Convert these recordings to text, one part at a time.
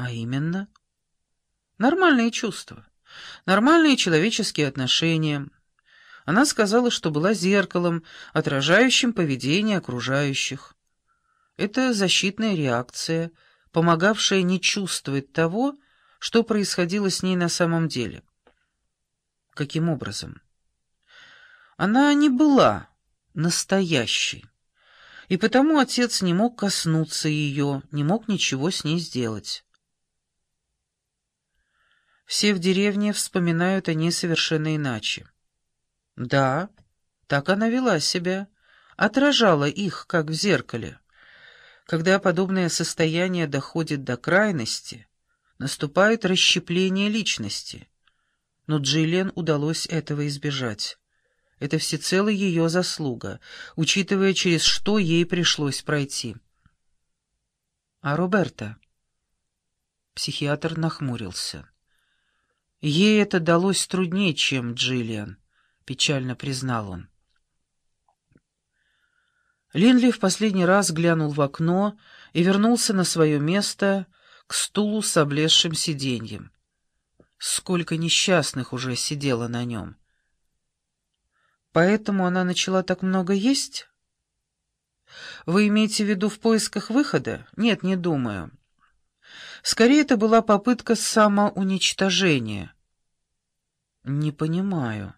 А именно? Нормальные чувства, нормальные человеческие отношения. Она сказала, что была зеркалом, отражающим поведение окружающих. Это защитная реакция, помогавшая не чувствовать того, что происходило с ней на самом деле. Каким образом? Она не была настоящей, и потому отец не мог коснуться ее, не мог ничего с ней сделать. Все в деревне вспоминают о ней совершенно иначе. Да, так она вела себя, отражала их, как в зеркале. Когда подобное состояние доходит до крайности, наступает расщепление личности. Но Джиллиан удалось этого избежать. Это всецело ее заслуга, учитывая, через что ей пришлось пройти. А Роберта? Психиатр нахмурился. Ей это далось труднее, чем Джиллиан, печально признал он. Линли в последний раз глянул в окно и вернулся на свое место к стулу с облезшим сиденьем. Сколько несчастных уже сидело на нем. Поэтому она начала так много есть? Вы имеете в виду в поисках выхода? Нет, не думаю. Скорее, это была попытка самоуничтожения. Не понимаю.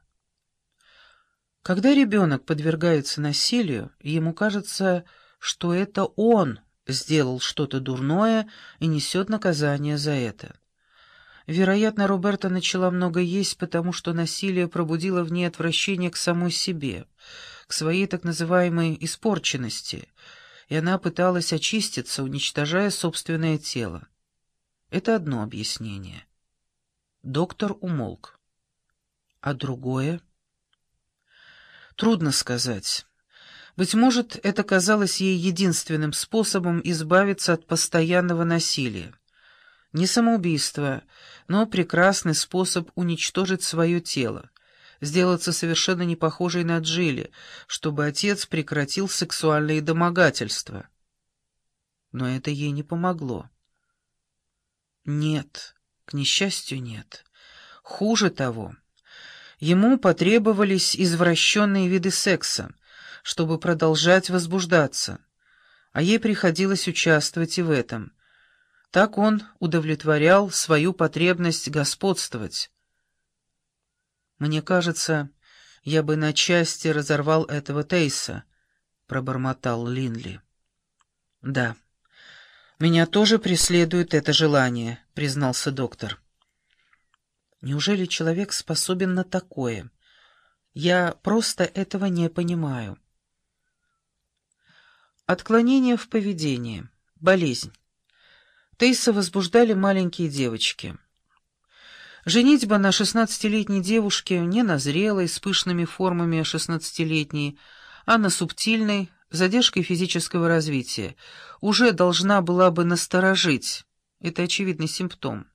Когда ребенок подвергается насилию, ему кажется, что это он сделал что-то дурное и несет наказание за это. Вероятно, Роберта начала много есть, потому что насилие пробудило в ней отвращение к самой себе, к своей так называемой испорченности, и она пыталась очиститься, уничтожая собственное тело. Это одно объяснение. Доктор умолк. А другое? Трудно сказать. Быть может, это казалось ей единственным способом избавиться от постоянного насилия. Не самоубийство, но прекрасный способ уничтожить свое тело, сделаться совершенно не похожей на Джилли, чтобы отец прекратил сексуальные домогательства. Но это ей не помогло. Нет, к несчастью, нет. Хуже того, ему потребовались извращенные виды секса, чтобы продолжать возбуждаться, а ей приходилось участвовать и в этом — так он удовлетворял свою потребность господствовать. «Мне кажется, я бы на части разорвал этого Тейса», — пробормотал Линли. «Да, меня тоже преследует это желание», — признался доктор. «Неужели человек способен на такое? Я просто этого не понимаю». Отклонение в поведении. Болезнь. Тейса возбуждали маленькие девочки. Женитьба на шестнадцатилетней девушке не на зрелой, с пышными формами шестнадцатилетней, а на субтильной, задержкой физического развития, уже должна была бы насторожить. Это очевидный симптом.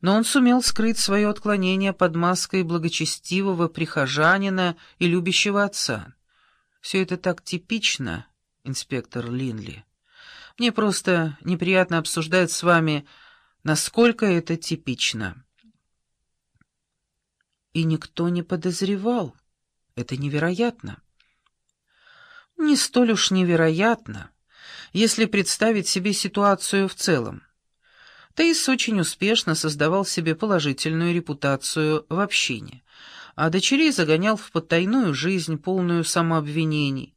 Но он сумел скрыть свое отклонение под маской благочестивого прихожанина и любящего отца. Все это так типично, инспектор Линли. Мне просто неприятно обсуждать с вами, насколько это типично. И никто не подозревал. Это невероятно. Не столь уж невероятно, если представить себе ситуацию в целом. Тейс очень успешно создавал себе положительную репутацию в общине, а дочерей загонял в подтайную жизнь, полную самообвинений,